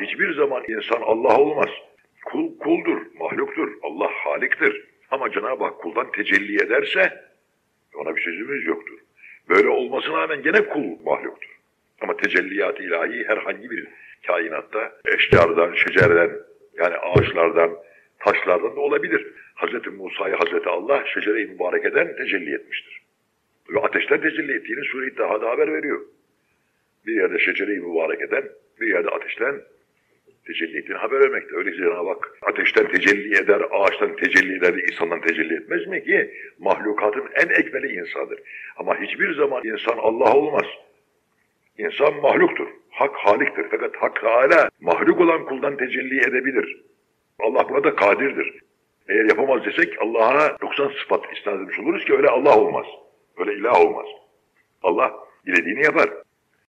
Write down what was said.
Hiçbir zaman insan Allah olmaz. Kul kuldur, mahluktur. Allah haliktir. Ama Cenab-ı Hak kuldan tecelli ederse ona bir sözümüz yoktur. Böyle olmasına rağmen gene kul mahluktur. Ama tecelliyat ilahi herhangi bir kainatta eşjardan, şecerden yani ağaçlardan, taşlardan da olabilir. Hz. Musa'yı Hz. Allah şecere-i mübarekeden tecelli etmiştir. Ve ateşten tecelli ettiğini Sure-i haber veriyor. Bir yerde şecere-i mübarekeden, bir yerde ateşten tecelli ettiğini haber vermekte. Öyleyse Cenab-ı Hak ateşten tecelli eder, ağaçtan tecelli eder de insandan tecelli etmez mi ki? Mahlukatın en ekmeli insandır. Ama hiçbir zaman insan Allah olmaz. İnsan mahluktur. Hak haliktir. Fakat Hak Teala mahluk olan kuldan tecelli edebilir. Allah buna da kadirdir. Eğer yapamaz desek Allah'a 90 sıfat isnat oluruz ki öyle Allah olmaz. Öyle ilah olmaz. Allah dilediğini yapar.